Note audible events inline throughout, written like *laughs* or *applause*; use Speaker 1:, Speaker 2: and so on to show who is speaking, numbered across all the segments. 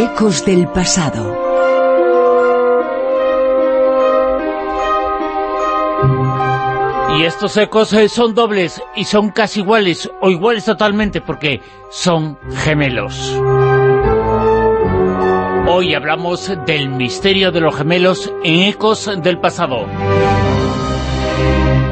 Speaker 1: Ecos del pasado.
Speaker 2: Y estos ecos eh, son dobles y son casi iguales, o iguales totalmente, porque son gemelos. Hoy hablamos del misterio de los gemelos en Ecos del pasado.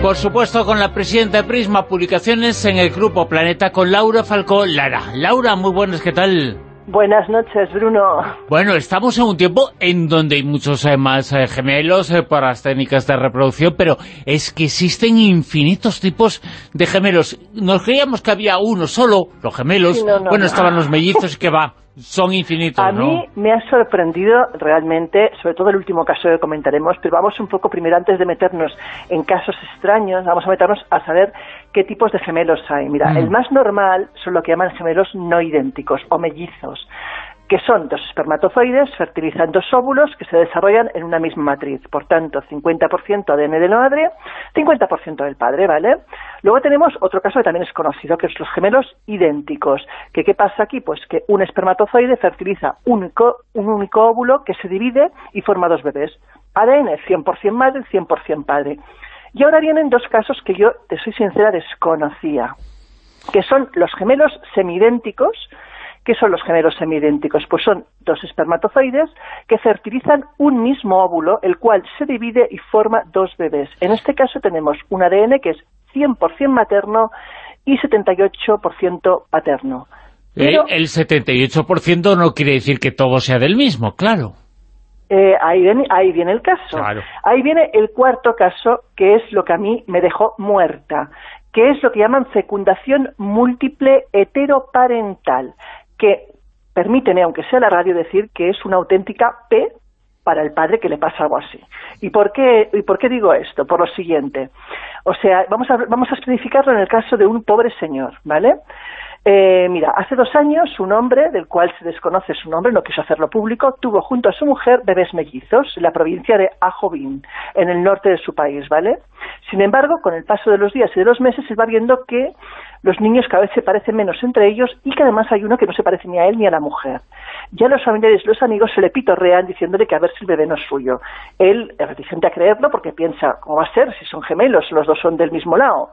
Speaker 2: Por supuesto, con la presidenta de Prisma Publicaciones en el Grupo Planeta, con Laura Falcó Lara. Laura, muy buenas, ¿qué tal?
Speaker 3: Buenas noches, Bruno.
Speaker 2: Bueno, estamos en un tiempo en donde hay muchos eh, más eh, gemelos eh, para las técnicas de reproducción, pero es que existen infinitos tipos de gemelos. Nos creíamos que había uno solo, los gemelos. bueno, estaban los mellizos y que va son infinitos,
Speaker 3: A mí me ha sorprendido realmente, sobre todo el último caso que comentaremos, pero vamos un poco primero, antes de meternos en casos extraños, vamos a meternos a saber qué tipos de gemelos hay. Mira, mm. el más normal son lo que llaman gemelos no idénticos o mellizos que son dos espermatozoides fertilizan dos óvulos que se desarrollan en una misma matriz. Por tanto, 50% ADN de la madre, 50% del padre, ¿vale? Luego tenemos otro caso que también es conocido, que es los gemelos idénticos. ¿Que ¿Qué pasa aquí? Pues que un espermatozoide fertiliza un único óvulo que se divide y forma dos bebés. ADN 100% madre, 100% padre. Y ahora vienen dos casos que yo, te soy sincera, desconocía, que son los gemelos semidénticos, ¿Qué son los gemelos semidénticos? Pues son dos espermatozoides que fertilizan un mismo óvulo, el cual se divide y forma dos bebés. En este caso tenemos un ADN que es 100% materno y 78% paterno.
Speaker 2: Eh, el 78% no quiere decir que todo sea del mismo, claro.
Speaker 3: Eh, ahí, viene, ahí viene el caso. Ahí viene el cuarto caso, que es lo que a mí me dejó muerta, que es lo que llaman fecundación múltiple heteroparental que permíteme, aunque sea la radio, decir que es una auténtica P para el padre que le pasa algo así. ¿Y por qué, y por qué digo esto? Por lo siguiente. O sea, vamos a, vamos a especificarlo en el caso de un pobre señor, ¿vale? Eh, mira, hace dos años un hombre, del cual se desconoce su nombre, no quiso hacerlo público, tuvo junto a su mujer bebés mellizos en la provincia de Ajovin, en el norte de su país, ¿vale? Sin embargo, con el paso de los días y de los meses, se va viendo que los niños cada vez se parecen menos entre ellos y que además hay uno que no se parece ni a él ni a la mujer. Ya los familiares los amigos se le pitorrean diciéndole que a ver si el bebé no es suyo. Él es reticente a creerlo porque piensa, ¿cómo va a ser si son gemelos? Los dos son del mismo lado.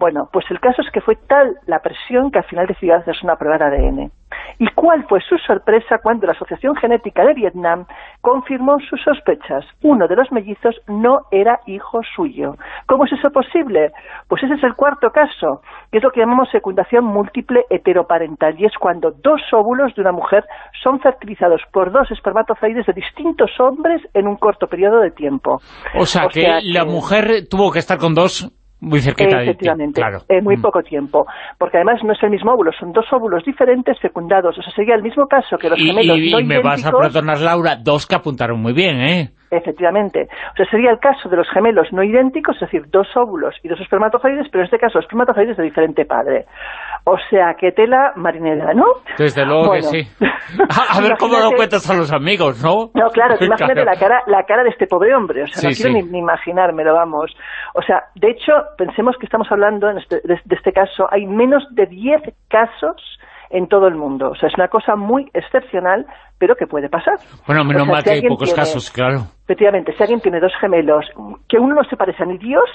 Speaker 3: Bueno, pues el caso es que fue tal la presión que al final decidió hacerse una prueba de ADN. ¿Y cuál fue su sorpresa cuando la Asociación Genética de Vietnam confirmó sus sospechas? Uno de los mellizos no era hijo suyo. ¿Cómo es eso posible? Pues ese es el cuarto caso, que es lo que llamamos fecundación múltiple heteroparental, y es cuando dos óvulos de una mujer son fertilizados por dos espermatozoides de distintos hombres en un corto periodo de tiempo.
Speaker 2: O sea, que la mujer tuvo que estar con dos muy cerquita
Speaker 3: Efectivamente,
Speaker 2: claro.
Speaker 3: en muy mm. poco tiempo. Porque además no es el mismo óvulo, son dos óvulos diferentes fecundados. O sea, sería el mismo caso que los gemelos
Speaker 2: y, y me vas a perdonar, Laura, dos que apuntaron muy bien, ¿eh?
Speaker 3: Efectivamente. O sea, sería el caso de los gemelos no idénticos, es decir, dos óvulos y dos espermatozoides, pero en este caso espermatozoides de diferente padre. O sea, que tela marinera, ¿no?
Speaker 2: Desde luego que sí. *laughs* A, ver cómo lo cuentas a los amigos, ¿no?
Speaker 3: No, claro, imagínate la cara la cara de este pobre hombre, o sea, no quiero ni, ni, imaginármelo, vamos. O sea, de hecho, pensemos que estamos hablando, en este, de, de este caso, hay menos de 10 casos en todo el mundo. O sea, es una cosa muy excepcional, pero que puede pasar.
Speaker 2: Bueno, menos mal que hay pocos casos, claro.
Speaker 3: Efectivamente, si alguien tiene dos gemelos, que uno no se parece a ni Dios,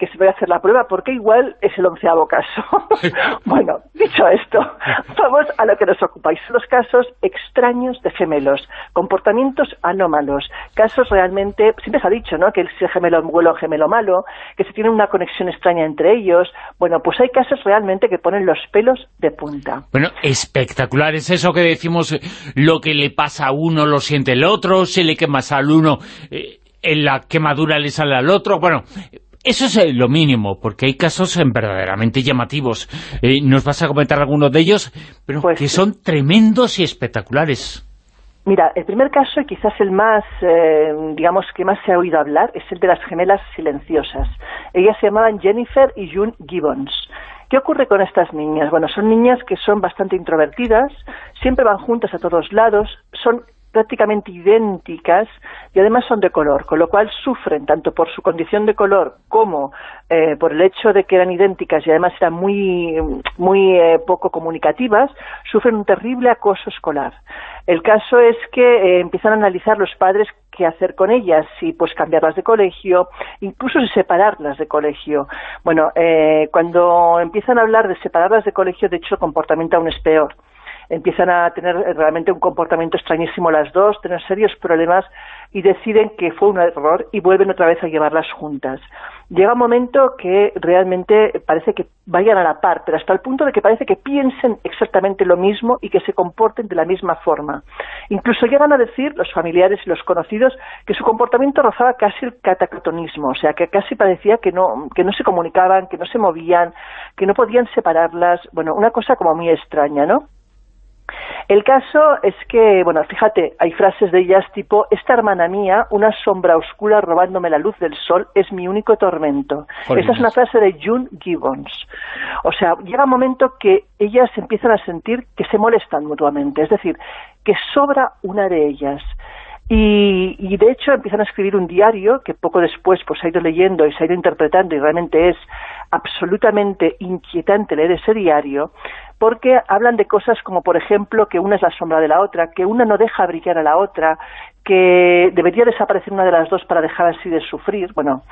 Speaker 3: que se vaya a hacer la prueba, porque igual es el onceavo caso. *laughs* bueno, dicho esto, *laughs* vamos a lo que nos ocupáis. Los casos extraños de gemelos, comportamientos anómalos, casos realmente, siempre se ha dicho, ¿no?, que el gemelo bueno gemelo malo, que se tiene una conexión extraña entre ellos. Bueno, pues hay casos realmente que ponen los pelos de punta.
Speaker 2: Bueno, espectacular, es eso que decimos, lo que le pasa a uno lo siente el otro, se le quema al uno... Eh, en la quemadura le sale al otro, bueno, eso es eh, lo mínimo, porque hay casos eh, verdaderamente llamativos. Eh, nos vas a comentar algunos de ellos, pero pues que son tremendos y espectaculares.
Speaker 3: Mira, el primer caso, y quizás el más, digamos, que más se ha oído hablar, es el de las gemelas silenciosas. Ellas se llamaban Jennifer y June Gibbons. ¿Qué ocurre con estas niñas? Bueno, son niñas que son bastante introvertidas, siempre van juntas a todos lados, son prácticamente idénticas y además son de color, con lo cual sufren tanto por su condición de color como eh, por el hecho de que eran idénticas y además eran muy, muy eh, poco comunicativas, sufren un terrible acoso escolar. El caso es que eh, empiezan a analizar los padres qué hacer con ellas, si pues cambiarlas de colegio, incluso si separarlas de colegio. Bueno, cuando empiezan a hablar de separarlas de colegio, de hecho el comportamiento aún es peor empiezan a tener realmente un comportamiento extrañísimo las dos, tener serios problemas y deciden que fue un error y vuelven otra vez a llevarlas juntas. Llega un momento que realmente parece que vayan a la par, pero hasta el punto de que parece que piensen exactamente lo mismo y que se comporten de la misma forma. Incluso llegan a decir los familiares y los conocidos que su comportamiento rozaba casi el catacrotonismo, o sea, que casi parecía que no, que no se comunicaban, que no se movían, que no podían separarlas, bueno, una cosa como muy extraña, ¿no? El caso es que, bueno, fíjate, hay frases de ellas tipo, esta hermana mía, una sombra oscura robándome la luz del sol, es mi único tormento. Esa es una frase de June Gibbons. O sea, llega un momento que ellas empiezan a sentir que se molestan mutuamente, es decir, que sobra una de ellas. Y, y, de hecho empiezan a escribir un diario que poco después pues ha ido leyendo y se ha ido interpretando y realmente es absolutamente inquietante leer ese diario porque hablan de cosas como, por ejemplo, que una es la sombra de la otra, que una no deja brillar a la otra, que debería desaparecer una de las dos para dejar así de sufrir. Bueno,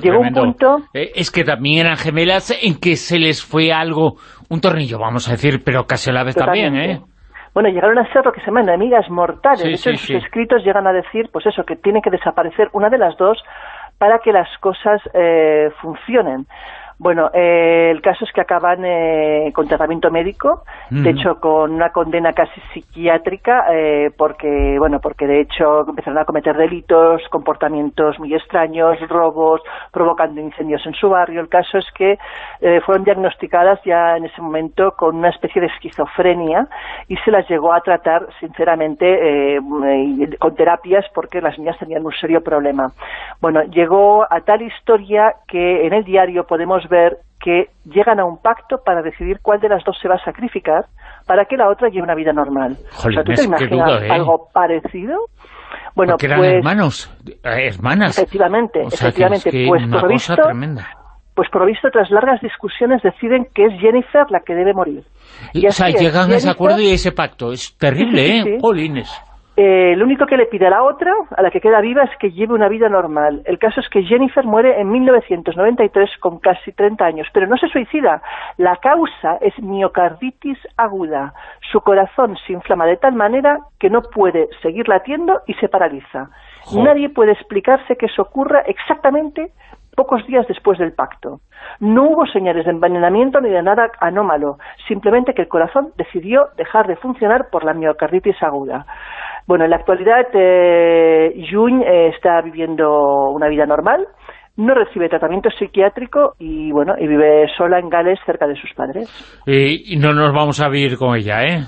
Speaker 3: llegó un punto...
Speaker 2: Eh, es que también eran gemelas en que se les fue algo, un tornillo, vamos a decir, pero casi a la vez también, ¿eh?
Speaker 3: Bueno, llegaron a ser lo que se llaman enemigas mortales. de hecho, en sus escritos llegan a decir, pues eso, que tiene que desaparecer una de las dos para que las cosas eh, funcionen. Bueno, eh, el caso es que acaban eh, con tratamiento médico, de hecho con una condena casi psiquiátrica, eh, porque bueno, porque de hecho empezaron a cometer delitos, comportamientos muy extraños, robos, provocando incendios en su barrio. El caso es que eh, fueron diagnosticadas ya en ese momento con una especie de esquizofrenia y se las llegó a tratar, sinceramente, eh, con terapias porque las niñas tenían un serio problema. Bueno, llegó a tal historia que en el diario podemos ver que llegan a un pacto para decidir cuál de las dos se va a sacrificar para que la otra lleve una vida normal.
Speaker 2: o sea, ¿tú te imaginas
Speaker 3: ¿eh? algo parecido?
Speaker 2: Bueno, Porque eran pues, hermanos, eh, hermanas.
Speaker 3: Efectivamente, efectivamente. pues por visto, pues por visto, tras largas discusiones deciden que es Jennifer la que debe morir.
Speaker 2: Y o sea, llegan a ese acuerdo y ese pacto. Es terrible, ¿eh? Polines.
Speaker 3: Eh, lo único que le pide a la otra, a la que queda viva, es que lleve una vida normal. El caso es que Jennifer muere en 1993 con casi 30 años, pero no se suicida. La causa es miocarditis aguda. Su corazón se inflama de tal manera que no puede seguir latiendo y se paraliza. Nadie puede explicarse que eso ocurra exactamente pocos días después del pacto. No hubo señales de envenenamiento ni de nada anómalo, simplemente que el corazón decidió dejar de funcionar por la miocarditis aguda. Bueno, en la actualidad eh, June eh, está viviendo una vida normal, no recibe tratamiento psiquiátrico y bueno y vive sola en Gales cerca de sus padres.
Speaker 2: Y, no nos vamos a vivir con ella, ¿eh?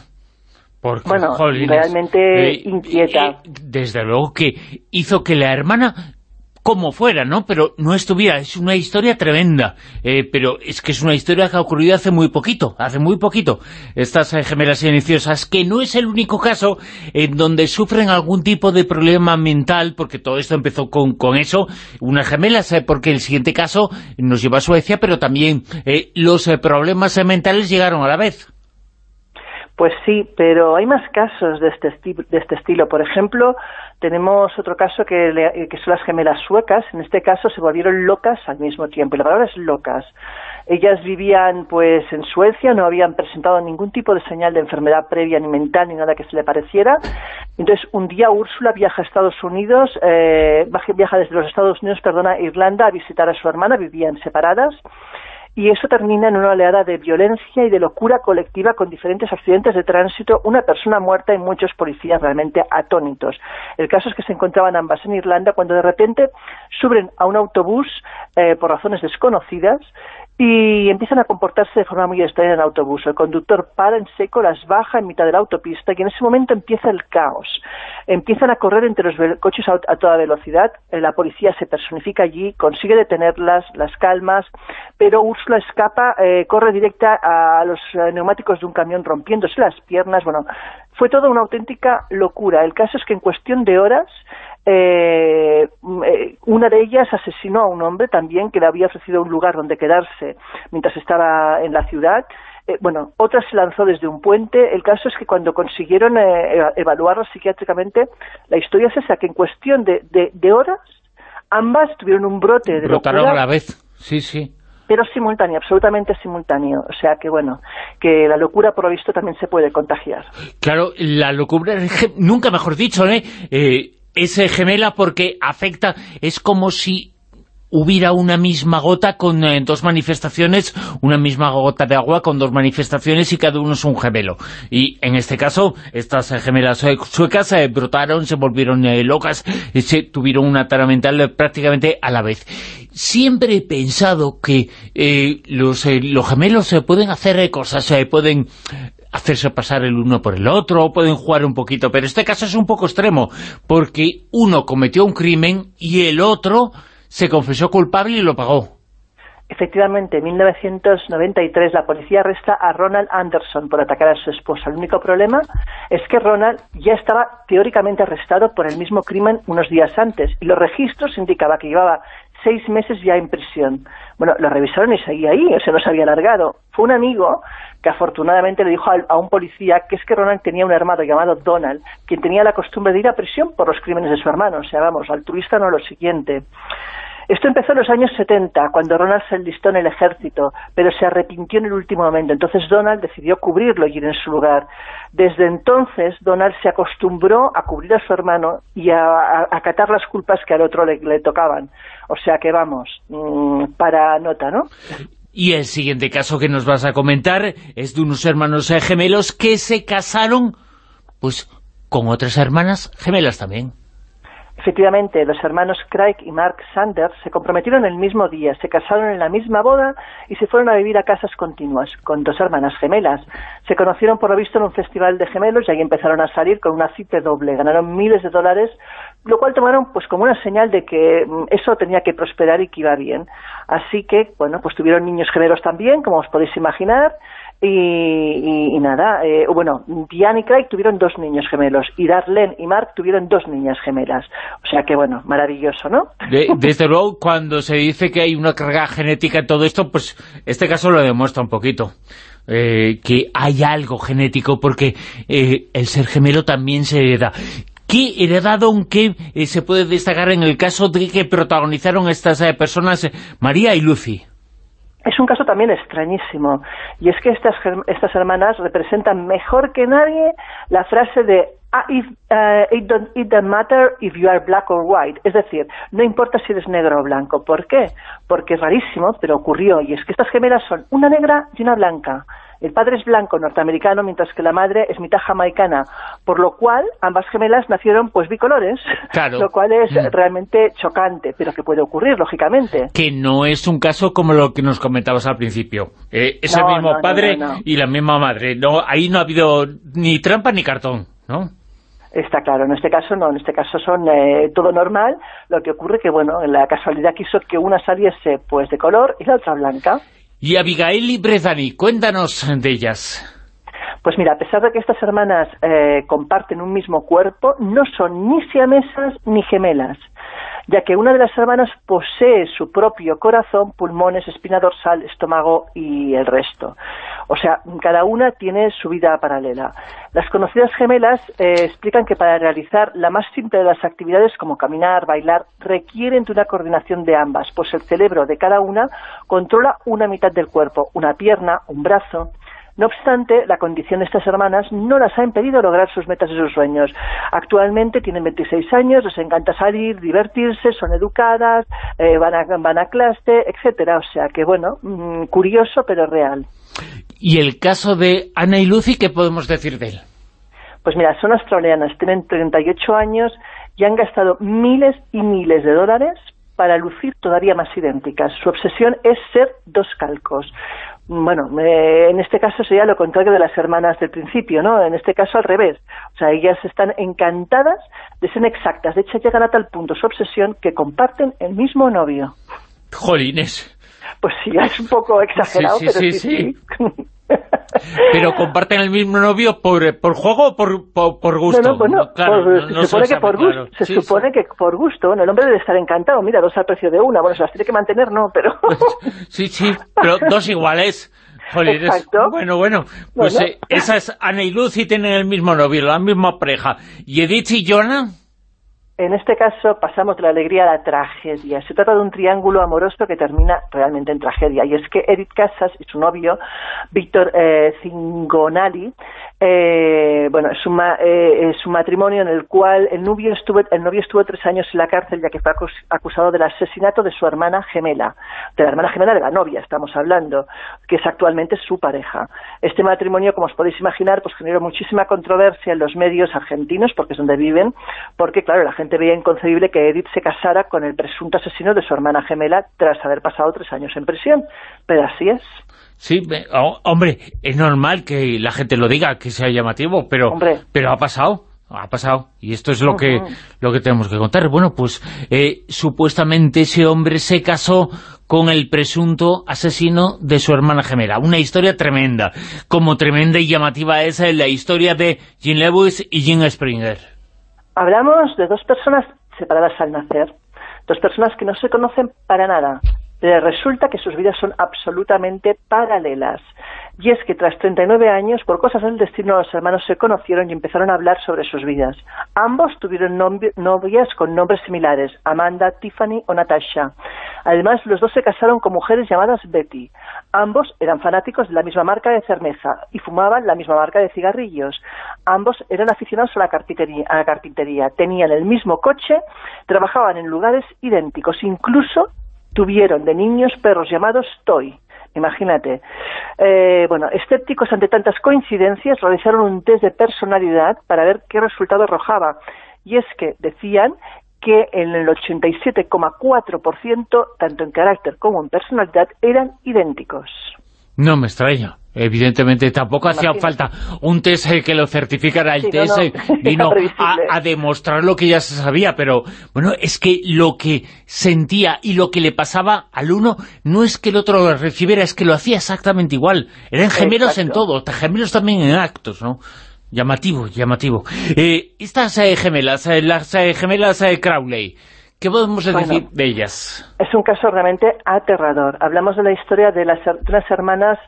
Speaker 3: Porque, bueno, realmente eh, inquieta.
Speaker 2: desde luego que hizo que la hermana como fuera, ¿no? Pero no estuviera, es una historia tremenda, eh, pero es que es una historia que ha ocurrido hace muy poquito, hace muy poquito, estas eh, gemelas silenciosas, que no es el único caso en donde sufren algún tipo de problema mental, porque todo esto empezó con, con eso, unas gemelas, eh, porque el siguiente caso nos lleva a Suecia, pero también los problemas mentales llegaron a la vez.
Speaker 3: Pues sí, pero hay más casos de este, de este estilo. Por ejemplo, tenemos otro caso que, que, son las gemelas suecas. En este caso se volvieron locas al mismo tiempo. Y la palabra es locas. Ellas vivían pues en Suecia, no habían presentado ningún tipo de señal de enfermedad previa ni mental ni nada que se le pareciera. Entonces un día Úrsula viaja a Estados Unidos, eh, viaja desde los Estados Unidos, perdona, a Irlanda a visitar a su hermana, vivían separadas y eso termina en una oleada de violencia y de locura colectiva con diferentes accidentes de tránsito, una persona muerta y muchos policías realmente atónitos. El caso es que se encontraban ambas en Irlanda cuando de repente suben a un autobús eh, por razones desconocidas y empiezan a comportarse de forma muy extraña en el autobús. El conductor para en seco, las baja en mitad de la autopista y en ese momento empieza el caos. Empiezan a correr entre los coches a, toda velocidad, eh, la policía se personifica allí, consigue detenerlas, las calmas, pero Úrsula escapa, eh, corre directa a los eh, neumáticos de un camión rompiéndose las piernas, bueno, fue toda una auténtica locura. El caso es que en cuestión de horas eh, eh, una de ellas asesinó a un hombre también que le había ofrecido un lugar donde quedarse mientras estaba en la ciudad. Eh, bueno, otra se lanzó desde un puente. El caso es que cuando consiguieron eh, evaluarlo psiquiátricamente, la historia es esa, que en cuestión de, de, horas, ambas tuvieron un brote de
Speaker 2: Brotaron a la vez, sí, sí
Speaker 3: pero simultáneo, absolutamente simultáneo. O sea que, bueno, que la locura, por lo visto, también se puede contagiar.
Speaker 2: Claro, la locura, nunca mejor dicho, ¿eh? eh es gemela porque afecta, es como si hubiera una misma gota con eh, dos manifestaciones, una misma gota de agua con dos manifestaciones y cada uno es un gemelo. Y en este caso, estas gemelas suecas se brotaron, se volvieron eh, locas, se tuvieron una tara mental prácticamente a la vez. Siempre he pensado que eh, los gemelos se pueden hacer cosas, se pueden hacerse pasar el uno por el otro, pueden jugar un poquito, pero este caso es un poco extremo, porque uno cometió un crimen y el otro se confesó culpable y lo pagó.
Speaker 3: Efectivamente, en 1993 la policía arresta a Ronald Anderson por atacar a su esposa. El único problema es que Ronald ya estaba teóricamente arrestado por el mismo crimen unos días antes y los registros indicaban que llevaba seis meses ya en prisión. Bueno, lo revisaron y seguía ahí, o sea, no se había alargado. Fue un amigo que afortunadamente le dijo a, un policía que es que Ronald tenía un hermano llamado Donald, quien tenía la costumbre de ir a prisión por los crímenes de su hermano. O sea, vamos, altruista no lo siguiente. Esto empezó en los años 70, cuando Ronald se enlistó en el ejército, pero se arrepintió en el último momento. Entonces Donald decidió cubrirlo y ir en su lugar. Desde entonces, Donald se acostumbró a cubrir a su hermano y a, acatar las culpas que al otro le, tocaban. O sea que vamos, mm, para nota, ¿no?
Speaker 2: Y el siguiente caso que nos vas a comentar es de unos hermanos gemelos que se casaron, pues, con otras hermanas gemelas también.
Speaker 3: Efectivamente, los hermanos Craig y Mark Sanders se comprometieron el mismo día, se casaron en la misma boda y se fueron a vivir a casas continuas, con dos hermanas gemelas. Se conocieron por lo visto en un festival de gemelos y ahí empezaron a salir con una cita doble. Ganaron miles de dólares, lo cual tomaron pues como una señal de que mm, eso tenía que prosperar y que iba bien. Así que, bueno, pues tuvieron niños gemelos también, como os podéis imaginar, y, nada, eh, bueno, Diane y Craig tuvieron dos niños gemelos y Darlene y Mark tuvieron dos niñas gemelas. O sea que, bueno, maravilloso, ¿no?
Speaker 2: desde luego, cuando se dice que hay una carga genética en todo esto, pues este caso lo demuestra un poquito. Eh, que hay algo genético porque eh, el ser gemelo también se hereda. ¿Qué heredado, aunque se puede destacar en el caso de que protagonizaron estas personas, María y Lucy?
Speaker 3: Es un caso también extrañísimo, y es que estas, estas hermanas representan mejor que nadie la frase de ah, if, uh, it, don't, it doesn't matter if you are black or white, es decir, no importa si eres negro o blanco. ¿Por qué? Porque es rarísimo, pero ocurrió, y es que estas gemelas son una negra y una blanca. El padre es blanco norteamericano, mientras que la madre es mitad jamaicana, por lo cual ambas gemelas nacieron pues bicolores, *laughs* lo cual es mm. realmente chocante, pero que puede ocurrir, lógicamente.
Speaker 2: Que no es un caso como lo que nos comentabas al principio. Eh, es el mismo padre y la misma madre. No, ahí no ha habido ni trampa ni cartón, ¿no?
Speaker 3: Está claro, en este caso no, en este caso son eh, todo normal, lo que ocurre que, bueno, la casualidad quiso que una saliese pues de color y la otra blanca.
Speaker 2: Y Abigail y Brezani, cuéntanos de ellas.
Speaker 3: Pues mira, a pesar de que estas hermanas eh, comparten un mismo cuerpo, no son ni siamesas ni gemelas ya que una de las hermanas posee su propio corazón, pulmones, espina dorsal, estómago y el resto. O sea, cada una tiene su vida paralela. Las conocidas gemelas eh, explican que para realizar la más simple de las actividades como caminar, bailar, requieren de una coordinación de ambas, pues el cerebro de cada una controla una mitad del cuerpo, una pierna, un brazo, no obstante, la condición de estas hermanas no las ha impedido lograr sus metas y sus sueños. Actualmente tienen 26 años, les encanta salir, divertirse, son educadas, eh, van, a, van a clase, etcétera. O sea que, bueno, mm, curioso pero real.
Speaker 2: ¿Y el caso de Ana y Lucy, qué podemos decir de él?
Speaker 3: Pues mira, son australianas, tienen 38 años y han gastado miles y miles de dólares para lucir todavía más idénticas. Su obsesión es ser dos calcos. Bueno, en este caso sería lo contrario de las hermanas del principio, ¿no? En este caso al revés. O sea, ellas están encantadas de ser exactas. De hecho, llegan a tal punto su obsesión que comparten el mismo novio.
Speaker 2: Jolines.
Speaker 3: Pues sí, es un poco exagerado, pero sí, sí.
Speaker 2: Pero comparten el mismo novio por, por juego o por, por, gusto.
Speaker 3: No, se supone, que, por gusto, se supone que por gusto. el hombre debe estar encantado. Mira, dos al precio de una. Bueno, se las tiene que mantener, no, pero... *laughs*
Speaker 2: sí, sí, pero dos iguales. Exacto. Bueno, bueno, pues eh, esas Ana y Lucy tienen el mismo novio, la misma pareja. ¿Y Edith y Jonah?
Speaker 3: En este caso pasamos de la alegría a la tragedia. Se trata de un triángulo amoroso que termina realmente en tragedia. Y es que Edith Casas y su novio, Víctor eh, Zingonali, eh, bueno, es un, eh, es un matrimonio en el cual el novio, estuvo, el novio estuvo tres años en la cárcel ya que fue acusado del asesinato de su hermana gemela, de la hermana gemela de la novia, estamos hablando, que es actualmente su pareja. Este matrimonio, como os podéis imaginar, pues generó muchísima controversia en los medios argentinos, porque es donde viven, porque, claro, la gente veía inconcebible que Edith se casara con el presunto asesino de su hermana gemela tras haber pasado tres años en prisión. Pero así es.
Speaker 2: Sí, hombre, es normal que la gente lo diga, que sea llamativo, pero, pero ha pasado, ha pasado. Y esto es lo que lo que tenemos que contar. Bueno, pues eh, supuestamente ese hombre se casó con el presunto asesino de su hermana gemela. Una historia tremenda. Como tremenda y llamativa es la historia de Jean Lewis y Jean Springer.
Speaker 3: Hablamos de dos personas separadas al nacer. Dos personas que no se conocen para nada resulta que sus vidas son absolutamente paralelas. Y es que tras 39 años, por cosas del destino, los hermanos se conocieron y empezaron a hablar sobre sus vidas. Ambos tuvieron novias con nombres similares, Amanda, Tiffany o Natasha. Además, los dos se casaron con mujeres llamadas Betty. Ambos eran fanáticos de la misma marca de cerveza y fumaban la misma marca de cigarrillos. Ambos eran aficionados a la a la carpintería. tenían el mismo coche, trabajaban en lugares idénticos, incluso tuvieron de niños perros llamados Toy. Imagínate. Eh, bueno, escépticos ante tantas coincidencias realizaron un test de personalidad para ver qué resultado arrojaba. Y es que decían que en el 87,4%, tanto en carácter como en personalidad, eran idénticos.
Speaker 2: No me extraña. Evidentemente tampoco hacía falta un test eh, que lo certificara el test eh, *laughs* vino a, demostrar lo que ya se sabía, pero bueno, es que lo que sentía y lo que le pasaba al uno no es que el otro lo recibiera, es que lo hacía exactamente igual. Eran gemelos en todo, gemelos también en actos, ¿no? Llamativo, llamativo. Eh, estas gemelas, las gemelas Crowley, ¿Qué podemos decir de ellas?
Speaker 3: Es un caso realmente aterrador. Hablamos de la historia de las, de hermanas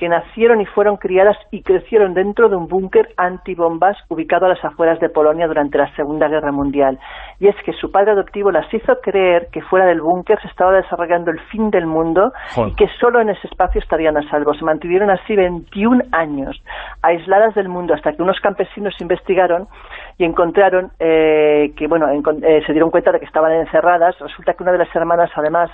Speaker 3: que nacieron y fueron criadas y crecieron dentro de un búnker antibombas ubicado a las afueras de Polonia durante la Segunda Guerra Mundial. Y es que su padre adoptivo las hizo creer que fuera del búnker se estaba desarrollando el fin del mundo y que solo en ese espacio estarían a salvo. Se mantuvieron así 21 años, aisladas del mundo, hasta que unos campesinos investigaron y encontraron eh, que, bueno, eh, se dieron cuenta de que estaban encerradas. Resulta que una de las hermanas, además,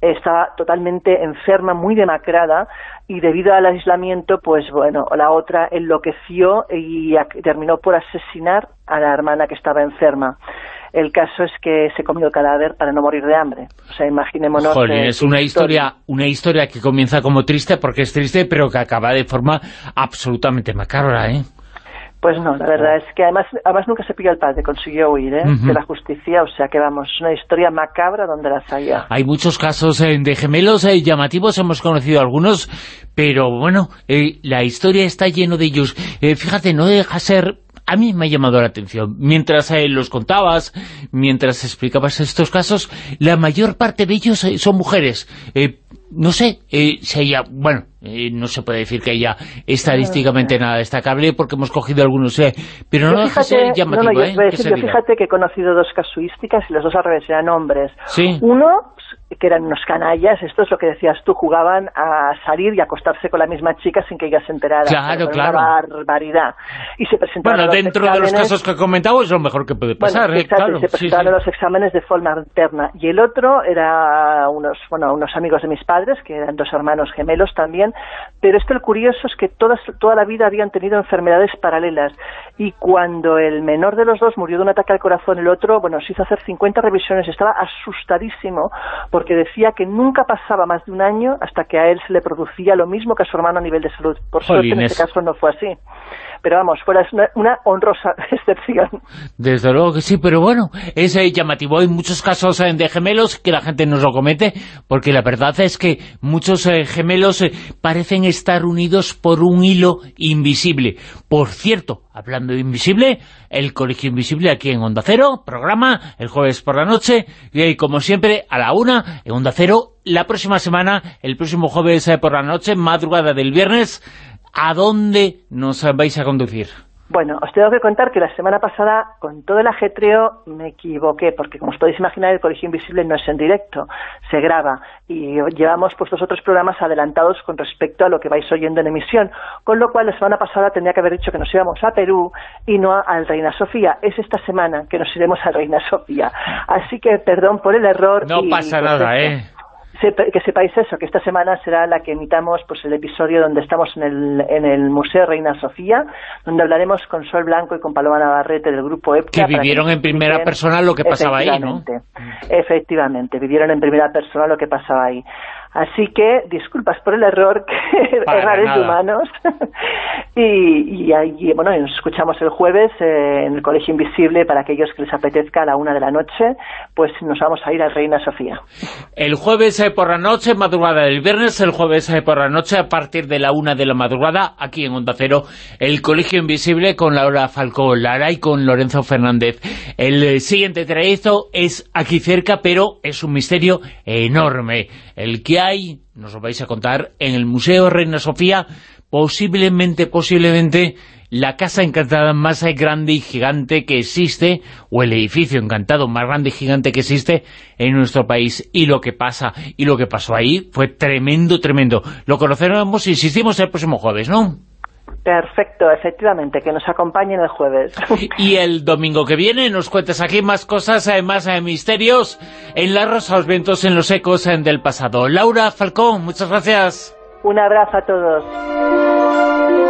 Speaker 3: estaba totalmente enferma, muy demacrada, y debido al aislamiento, pues bueno, la otra enloqueció y terminó por asesinar a la hermana que estaba enferma. El caso es que se comió el cadáver para no morir de hambre. O sea, imaginémonos...
Speaker 2: Es una historia, una historia que comienza como triste, porque es triste, pero que acaba de forma absolutamente macabra, ¿eh?
Speaker 3: Pues no, la verdad es que además, además nunca se pilló el padre, consiguió huir ¿eh? de la justicia, o sea que vamos, es una historia macabra donde las haya.
Speaker 2: Hay muchos casos eh, de gemelos eh, llamativos, hemos conocido algunos, pero bueno, la historia está lleno de ellos. fíjate, no deja ser a mí me ha llamado la atención. Mientras los contabas, mientras explicabas estos casos, la mayor parte de ellos son mujeres no sé eh, si ella, bueno, eh, no se puede decir que ella estadísticamente nada destacable porque hemos cogido algunos, eh, pero no deja ser llamativo, no,
Speaker 3: yo, fíjate que he conocido dos casuísticas y los dos al revés eran hombres.
Speaker 2: ¿Sí?
Speaker 3: Uno que eran unos canallas, esto es lo que decías tú, jugaban a salir y acostarse con la misma chica sin que ella se enterara.
Speaker 2: Claro, claro.
Speaker 3: Una barbaridad. Y se presentaron
Speaker 2: Bueno, dentro de los casos que he comentado es lo mejor que puede pasar,
Speaker 3: ¿eh? claro. se presentaron los exámenes de forma alterna. Y el otro era unos, bueno, unos amigos de mis padres, que eran dos hermanos gemelos también, bien, pero esto el curioso es que todas, toda la vida habían tenido enfermedades paralelas y cuando el menor de los dos murió de un ataque al corazón, el otro, bueno, se hizo hacer 50 revisiones, estaba asustadísimo porque decía que nunca pasaba más de un año hasta que a él se le producía lo mismo que a su hermano a nivel de salud. Por suerte en este caso no fue así pero vamos, fuera una, una honrosa *laughs* excepción.
Speaker 2: Desde luego que sí, pero bueno, es eh, llamativo. Hay muchos casos eh, de gemelos que la gente nos lo comete, porque la verdad es que muchos eh, gemelos parecen estar unidos por un hilo invisible. Por cierto, hablando de invisible, el Colegio Invisible aquí en Onda Cero, programa el jueves por la noche, y como siempre, a la una, en Onda Cero, la próxima semana, el próximo jueves por la noche, madrugada del viernes, ¿A dónde nos vais a conducir?
Speaker 3: Bueno, os tengo que contar que la semana pasada, con todo el ajetreo, me equivoqué, porque como os podéis imaginar, el Colegio Invisible no es en directo, se graba, y llevamos pues los otros programas adelantados con respecto a lo que vais oyendo en emisión, con lo cual la semana pasada tendría que haber dicho que nos íbamos a Perú y no al Reina Sofía. Es esta semana que nos iremos al Reina Sofía. Así que perdón por el error.
Speaker 2: No pasa pues, nada, ¿eh?
Speaker 3: Que sepáis eso, que esta semana será la que emitamos pues el episodio donde estamos en el, en el Museo Reina Sofía, donde hablaremos con Sol Blanco y con Paloma Navarrete del grupo EPCA.
Speaker 2: Que vivieron en primera persona lo que pasaba ahí, ¿no?
Speaker 3: Efectivamente, vivieron en primera persona lo que pasaba ahí. Así que disculpas por el error, *laughs* que errores humanos. *laughs* y, y, bueno, nos escuchamos el jueves eh, en el Colegio Invisible para aquellos que les apetezca a la una de la noche, pues nos vamos a ir a Reina Sofía.
Speaker 2: El jueves eh, por la noche, madrugada del viernes, el jueves eh, por la noche, a partir de la una de la madrugada, aquí en Onda Cero, el Colegio Invisible con Laura Falcón Lara y con Lorenzo Fernández. El siguiente trayecto es aquí cerca, pero es un misterio enorme. El que hay, nos lo vais a contar, en el Museo Reina Sofía, posiblemente, posiblemente, la casa encantada más grande y gigante que existe, o el edificio encantado más grande y gigante que existe en nuestro país. Y lo que pasa, y lo que pasó ahí fue tremendo, tremendo. Lo conoceremos, insistimos, el próximo jueves, ¿no?
Speaker 3: Perfecto, efectivamente, que nos acompañen el jueves.
Speaker 2: Y el domingo que viene nos cuentas aquí más cosas, eh, más eh, misterios en La Rosa los Vientos, en los ecos del pasado. Laura Falcón, muchas gracias.
Speaker 3: Un abrazo a todos.